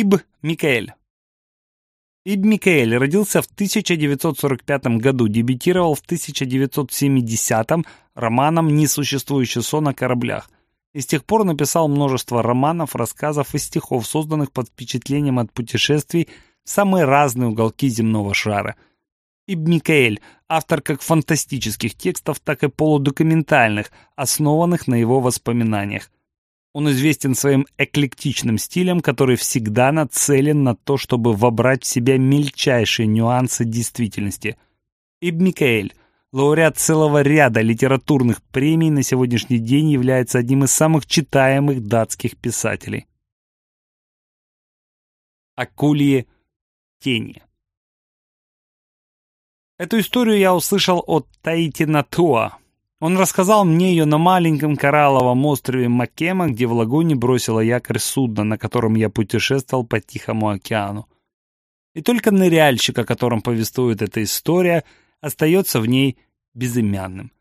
Иб Микаэль. Иб Микаэль родился в 1945 году, дебютировал в 1970 романом «Несуществующий сон на кораблях» и с тех пор написал множество романов, рассказов и стихов, созданных под впечатлением от путешествий в самые разные уголки земного шара. Иб Микаэль – автор как фантастических текстов, так и полудокументальных, основанных на его воспоминаниях. Он известен своим эклектичным стилем, который всегда нацелен на то, чтобы вобрать в себя мельчайшие нюансы действительности. Ибн Микаэль, лауреат целого ряда литературных премий, на сегодняшний день является одним из самых читаемых датских писателей. Акульи тени Эту историю я услышал от Таити Натуа, он рассказал мне ее на маленьком коралловом острове Макема, где в лагуне бросило якорь судно, на котором я путешествовал по Тихому океану. И только ныряльщик, о котором повествует эта история, остается в ней безымянным.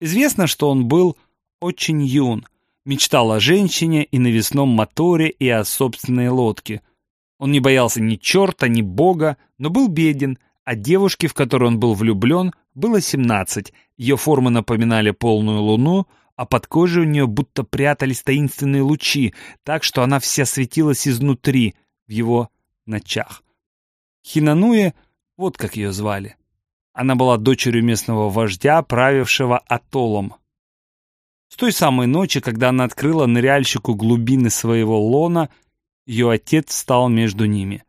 Известно, что он был очень юн, мечтал о женщине и навесном моторе и о собственной лодке. Он не боялся ни черта, ни бога, но был беден, а девушке, в которую он был влюблен, было 17, ее формы напоминали полную луну, а под кожей у нее будто прятались таинственные лучи, так что она вся светилась изнутри, в его ночах. Хинануе, вот как ее звали. Она была дочерью местного вождя, правившего атоллом. С той самой ночи, когда она открыла ныряльщику глубины своего лона, ее отец стал между ними.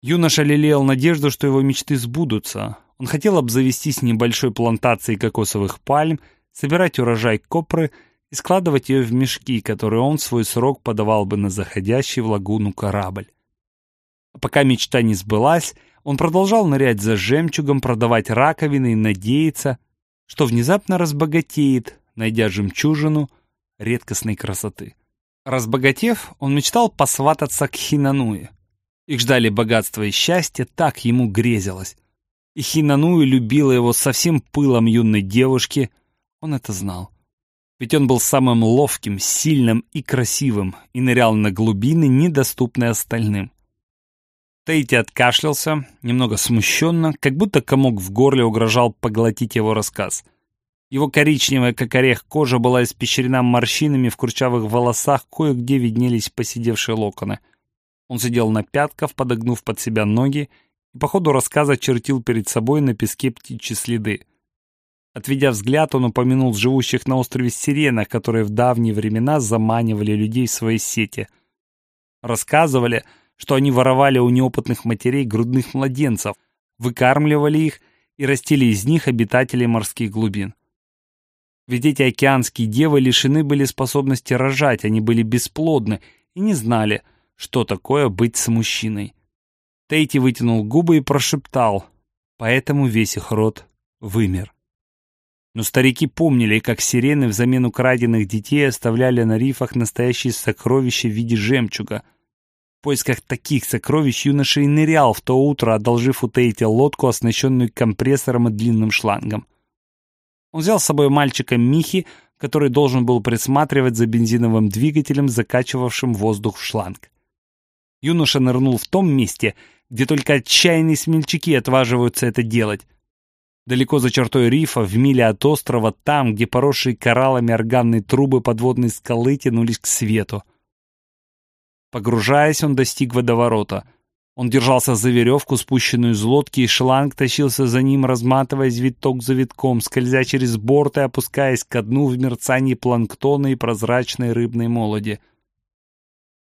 Юноша лелеял надежду, что его мечты сбудутся. Он хотел обзавестись небольшой плантацией кокосовых пальм, собирать урожай копры и складывать ее в мешки, которые он в свой срок подавал бы на заходящий в лагуну корабль. А пока мечта не сбылась, он продолжал нырять за жемчугом, продавать раковины и надеяться, что внезапно разбогатеет, найдя жемчужину редкостной красоты. Разбогатев, он мечтал посвататься к Хинануе. Их ждали богатство и счастье, так ему грезилось. И Хинаную любила его со всем пылом юной девушки. Он это знал. Ведь он был самым ловким, сильным и красивым и нырял на глубины, недоступные остальным. Тейти откашлялся, немного смущенно, как будто комок в горле угрожал поглотить его рассказ. Его коричневая, как орех, кожа была испещрена морщинами в курчавых волосах, кое-где виднелись поседевшие локоны. Он сидел на пятках, подогнув под себя ноги, и по ходу рассказа чертил перед собой на песке птичьи следы. Отведя взгляд, он упомянул живущих на острове сиренах, которые в давние времена заманивали людей в свои сети. Рассказывали, что они воровали у неопытных матерей грудных младенцев, выкармливали их и растили из них обитателей морских глубин. Ведь эти океанские девы лишены были способности рожать, они были бесплодны и не знали, что такое быть с мужчиной. Тейти вытянул губы и прошептал, поэтому весь их род вымер. Но старики помнили, как сирены взамен украденных детей оставляли на рифах настоящие сокровища в виде жемчуга. В поисках таких сокровищ юноша и нырял в то утро, одолжив у Тейти лодку, оснащенную компрессором и длинным шлангом. Он взял с собой мальчика Михи, который должен был присматривать за бензиновым двигателем, закачивавшим воздух в шланг. Юноша нырнул в том месте, где только отчаянные смельчаки отваживаются это делать. Далеко за чертой рифа, в миле от острова, там, где поросшие кораллами органные трубы подводной скалы тянулись к свету. Погружаясь, он достиг водоворота. Он держался за веревку, спущенную из лодки, и шланг тащился за ним, разматываясь виток за витком, скользя через борт и опускаясь ко дну в мерцании планктона и прозрачной рыбной молоди.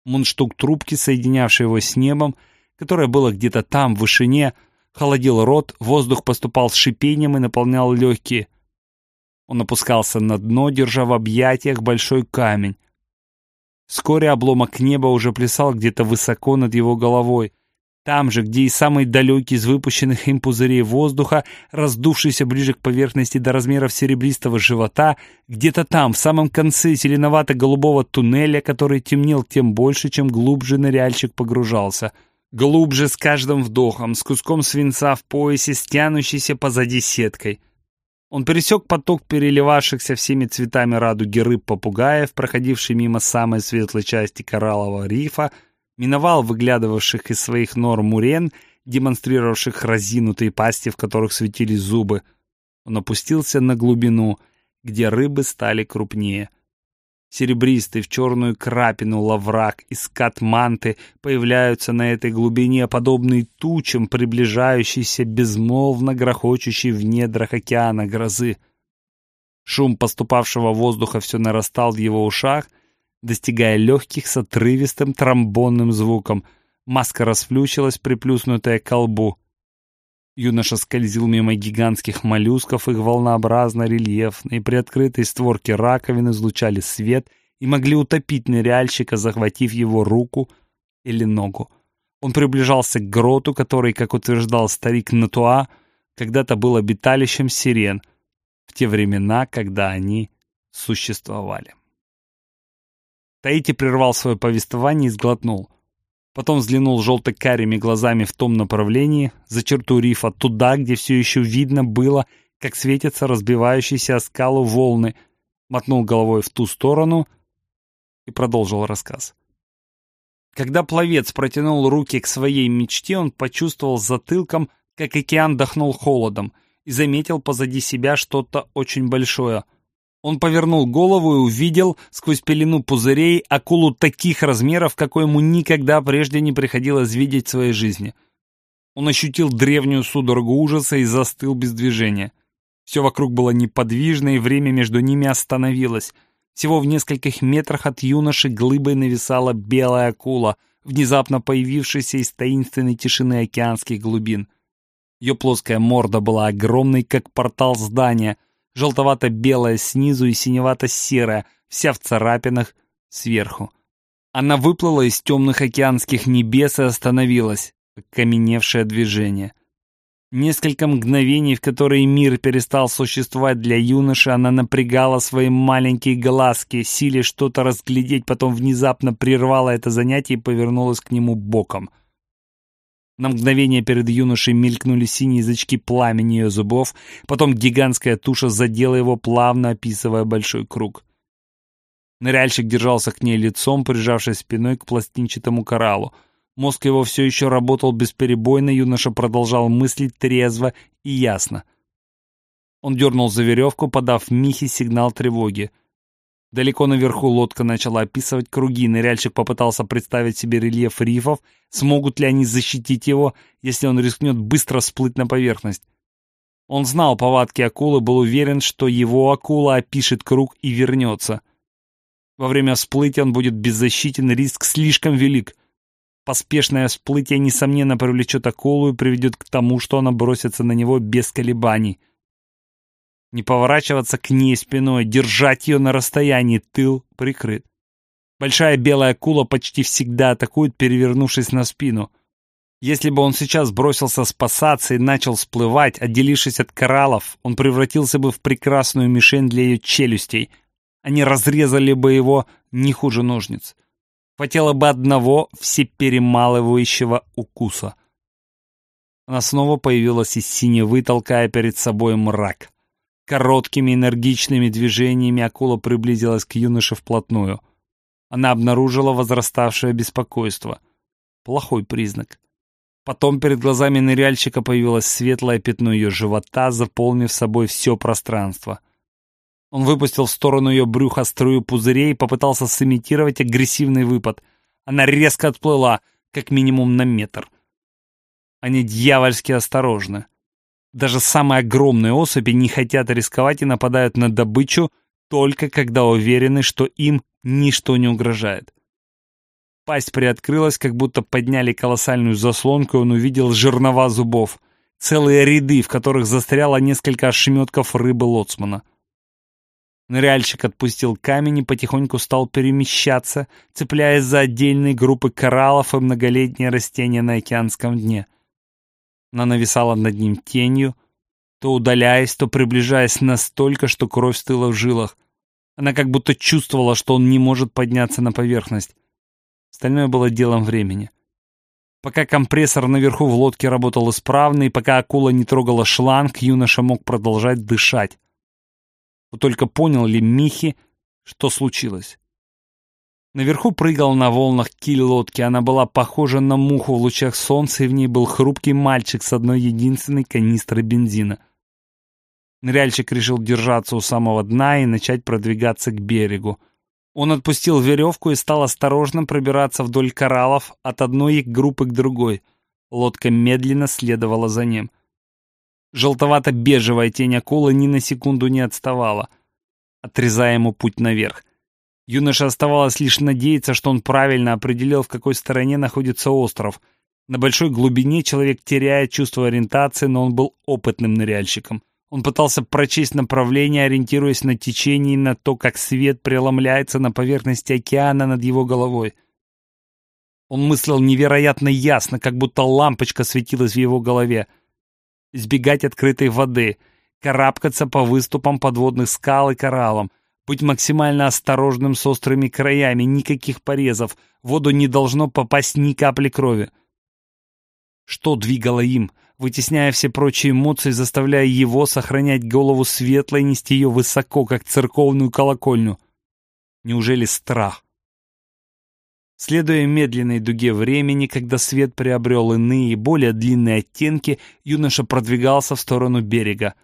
Мундштук трубки, соединявший его с небом, которое было где-то там, в вышине, холодил рот, воздух поступал с шипением и наполнял легкие. Он опускался на дно, держа в объятиях большой камень. Вскоре обломок неба уже плясал где-то высоко над его головой. Там же, где и самый далекий из выпущенных им пузырей воздуха, раздувшийся ближе к поверхности до размеров серебристого живота, где-то там, в самом конце зеленовато-голубого туннеля, который темнел тем больше, чем глубже ныряльщик погружался — Глубже с каждым вдохом, с куском свинца в поясе, стянущейся позади сеткой. Он пересек поток переливавшихся всеми цветами радуги рыб-попугаев, проходивший мимо самой светлой части кораллового рифа, миновал выглядывавших из своих нор мурен, демонстрировавших разинутые пасти, в которых светились зубы. Он опустился на глубину, где рыбы стали крупнее. Серебристый в черную крапину лаврак и скат манты появляются на этой глубине, подобные тучам, приближающейся безмолвно грохочущей в недрах океана грозы. Шум поступавшего воздуха все нарастал в его ушах, достигая легких с отрывистым тромбонным звуком. Маска расфлючилась, приплюснутая к колбу. Юноша скользил мимо гигантских моллюсков, их волнообразно рельефные, приоткрытые створки раковин излучали свет и могли утопить ныряльщика, захватив его руку или ногу. Он приближался к гроту, который, как утверждал старик Натуа, когда-то был обиталищем сирен, в те времена, когда они существовали. Таити прервал свое повествование и сглотнул. Потом взглянул желто-карими глазами в том направлении, за черту рифа, туда, где все еще видно было, как светятся разбивающиеся о скалу волны, мотнул головой в ту сторону и продолжил рассказ. Когда пловец протянул руки к своей мечте, он почувствовал затылком, как океан дохнул холодом, и заметил позади себя что-то очень большое — он повернул голову и увидел сквозь пелену пузырей акулу таких размеров, какой ему никогда прежде не приходилось видеть в своей жизни. Он ощутил древнюю судорогу ужаса и застыл без движения. Все вокруг было неподвижно, и время между ними остановилось. Всего в нескольких метрах от юноши глыбой нависала белая акула, внезапно появившаяся из таинственной тишины океанских глубин. Ее плоская морда была огромной, как портал здания, желтовато-белая снизу и синевато-серая, вся в царапинах сверху. Она выплыла из темных океанских небес и остановилась, как каменевшее движение. Несколько мгновений, в которые мир перестал существовать для юноши, она напрягала свои маленькие глазки, силе что-то разглядеть, потом внезапно прервала это занятие и повернулась к нему боком — на мгновение перед юношей мелькнули синие язычки пламени ее зубов, потом гигантская туша задела его, плавно описывая большой круг. Ныряльщик держался к ней лицом, прижавшись спиной к пластинчатому кораллу. Мозг его все еще работал бесперебойно, юноша продолжал мыслить трезво и ясно. Он дернул за веревку, подав Михе сигнал тревоги — Далеко наверху лодка начала описывать круги, ныряльщик попытался представить себе рельеф рифов, смогут ли они защитить его, если он рискнет быстро всплыть на поверхность. Он знал повадки акулы, был уверен, что его акула опишет круг и вернется. Во время всплытия он будет беззащитен, риск слишком велик. Поспешное всплытие, несомненно, привлечет акулу и приведет к тому, что она бросится на него без колебаний — не поворачиваться к ней спиной, держать ее на расстоянии, тыл прикрыт. Большая белая акула почти всегда атакует, перевернувшись на спину. Если бы он сейчас бросился спасаться и начал всплывать, отделившись от кораллов, он превратился бы в прекрасную мишень для ее челюстей. Они разрезали бы его не хуже ножниц. Хватило бы одного всеперемалывающего укуса. Она снова появилась из синевы, толкая перед собой мрак. Короткими энергичными движениями акула приблизилась к юноше вплотную. Она обнаружила возраставшее беспокойство. Плохой признак. Потом перед глазами ныряльщика появилось светлое пятно ее живота, заполнив собой все пространство. Он выпустил в сторону ее брюха струю пузырей и попытался сымитировать агрессивный выпад. Она резко отплыла, как минимум на метр. Они дьявольски осторожны. Даже самые огромные особи не хотят рисковать и нападают на добычу только когда уверены, что им ничто не угрожает. Пасть приоткрылась, как будто подняли колоссальную заслонку, и он увидел жернова зубов, целые ряды, в которых застряло несколько ошметков рыбы лоцмана. Ныряльщик отпустил камень и потихоньку стал перемещаться, цепляясь за отдельные группы кораллов и многолетние растения на океанском дне. Она нависала над ним тенью, то удаляясь, то приближаясь настолько, что кровь стыла в жилах. Она как будто чувствовала, что он не может подняться на поверхность. Остальное было делом времени. Пока компрессор наверху в лодке работал исправно, и пока акула не трогала шланг, юноша мог продолжать дышать. Вот только понял ли Михи, что случилось? Наверху прыгал на волнах киль лодки, она была похожа на муху в лучах солнца, и в ней был хрупкий мальчик с одной единственной канистрой бензина. Ныряльщик решил держаться у самого дна и начать продвигаться к берегу. Он отпустил веревку и стал осторожно пробираться вдоль кораллов от одной их группы к другой. Лодка медленно следовала за ним. Желтовато-бежевая тень акулы ни на секунду не отставала, отрезая ему путь наверх. Юноше оставалось лишь надеяться, что он правильно определил, в какой стороне находится остров. На большой глубине человек теряет чувство ориентации, но он был опытным ныряльщиком. Он пытался прочесть направление, ориентируясь на течение и на то, как свет преломляется на поверхности океана над его головой. Он мыслил невероятно ясно, как будто лампочка светилась в его голове. Избегать открытой воды, карабкаться по выступам подводных скал и кораллам — быть максимально осторожным с острыми краями, никаких порезов, в воду не должно попасть ни капли крови. Что двигало им, вытесняя все прочие эмоции, заставляя его сохранять голову светлой нести ее высоко, как церковную колокольню? Неужели страх? Следуя медленной дуге времени, когда свет приобрел иные, более длинные оттенки, юноша продвигался в сторону берега.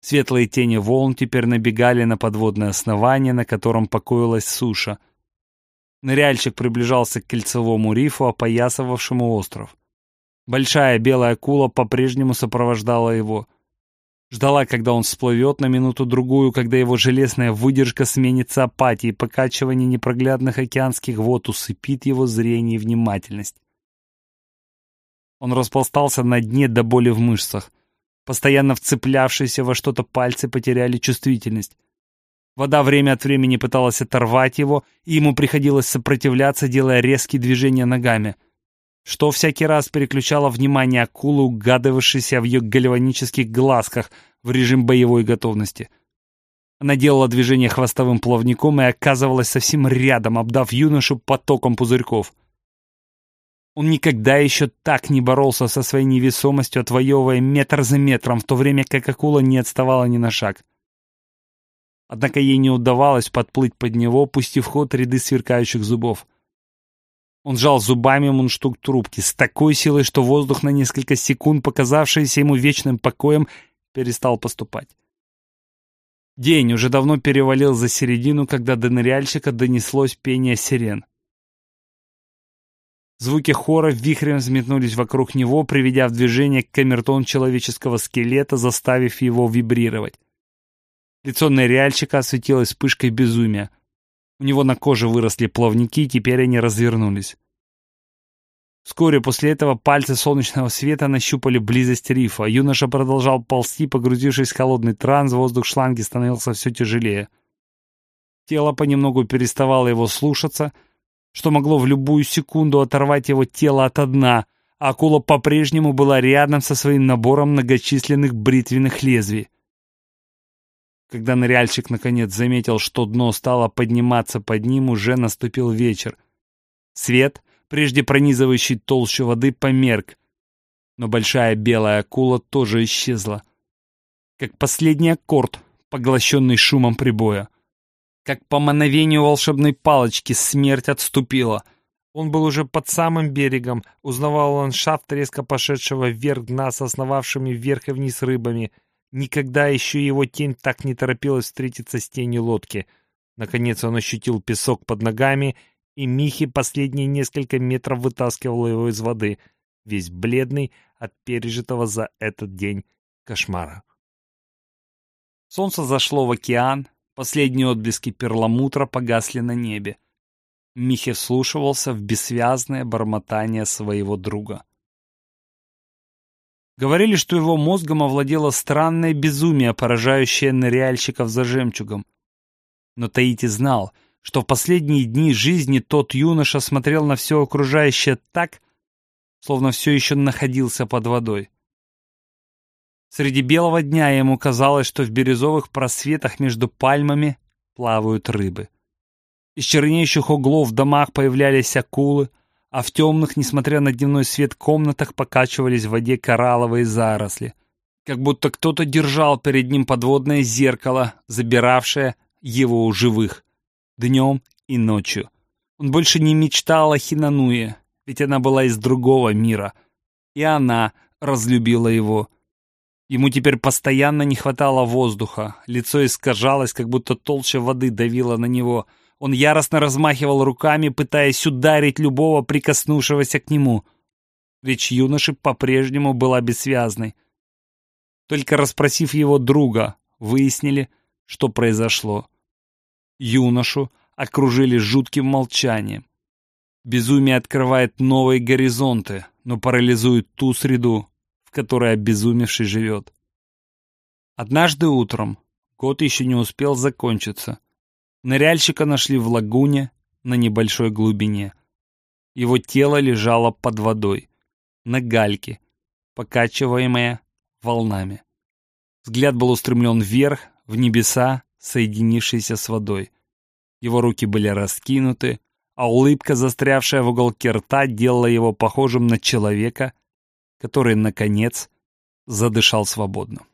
Светлые тени волн теперь набегали на подводное основание, на котором покоилась суша. Ныряльщик приближался к кольцевому рифу, опоясывавшему остров. Большая белая акула по-прежнему сопровождала его. Ждала, когда он всплывет на минуту-другую, когда его железная выдержка сменится апатией, покачивание непроглядных океанских вод усыпит его зрение и внимательность. Он распластался на дне до боли в мышцах. Постоянно вцеплявшиеся во что-то пальцы потеряли чувствительность. Вода время от времени пыталась оторвать его, и ему приходилось сопротивляться, делая резкие движения ногами. Что всякий раз переключало внимание акулы, угадывавшейся в ее гальванических глазках в режим боевой готовности. Она делала движение хвостовым плавником и оказывалась совсем рядом, обдав юношу потоком пузырьков — он никогда еще так не боролся со своей невесомостью, отвоевывая метр за метром, в то время как акула не отставала ни на шаг. Однако ей не удавалось подплыть под него, пустив в ход ряды сверкающих зубов. Он сжал зубами мундштук трубки с такой силой, что воздух на несколько секунд, показавшийся ему вечным покоем, перестал поступать. День уже давно перевалил за середину, когда до ныряльщика донеслось пение сирен. Звуки хора вихрем взметнулись вокруг него, приведя в движение камертон человеческого скелета, заставив его вибрировать. Лицо ныряльщика осветилось вспышкой безумия. У него на коже выросли плавники, и теперь они развернулись. Вскоре после этого пальцы солнечного света нащупали близость рифа. Юноша продолжал ползти, погрузившись в холодный транс, воздух шланги становился все тяжелее. Тело понемногу переставало его слушаться — что могло в любую секунду оторвать его тело от дна, а акула по-прежнему была рядом со своим набором многочисленных бритвенных лезвий. Когда ныряльщик наконец заметил, что дно стало подниматься под ним, уже наступил вечер. Свет, прежде пронизывающий толщу воды, померк, но большая белая акула тоже исчезла. Как последний аккорд, поглощенный шумом прибоя. Как по мановению волшебной палочки смерть отступила. Он был уже под самым берегом, узнавал ландшафт резко пошедшего вверх дна с основавшими вверх и вниз рыбами. Никогда еще его тень так не торопилась встретиться с тенью лодки. Наконец он ощутил песок под ногами, и Михи последние несколько метров вытаскивал его из воды, весь бледный от пережитого за этот день кошмара. Солнце зашло в океан, Последние отблески перламутра погасли на небе. Михе вслушивался в бессвязное бормотание своего друга. Говорили, что его мозгом овладело странное безумие, поражающее ныряльщиков за жемчугом. Но Таити знал, что в последние дни жизни тот юноша смотрел на все окружающее так, словно все еще находился под водой. Среди белого дня ему казалось, что в бирюзовых просветах между пальмами плавают рыбы. Из чернеющих углов в домах появлялись акулы, а в темных, несмотря на дневной свет, комнатах покачивались в воде коралловые заросли. Как будто кто-то держал перед ним подводное зеркало, забиравшее его у живых, днем и ночью. Он больше не мечтал о Хинануе, ведь она была из другого мира. И она разлюбила его. Ему теперь постоянно не хватало воздуха, лицо искажалось, как будто толща воды давила на него. Он яростно размахивал руками, пытаясь ударить любого прикоснувшегося к нему. Речь юноши по-прежнему была бессвязной. Только расспросив его друга, выяснили, что произошло. Юношу окружили жутким молчанием. Безумие открывает новые горизонты, но парализует ту среду, которой обезумевший живет. Однажды утром, год еще не успел закончиться, ныряльщика нашли в лагуне на небольшой глубине. Его тело лежало под водой, на гальке, покачиваемое волнами. Взгляд был устремлен вверх, в небеса, соединившиеся с водой. Его руки были раскинуты, а улыбка, застрявшая в уголке рта, делала его похожим на человека, который, наконец, задышал свободно.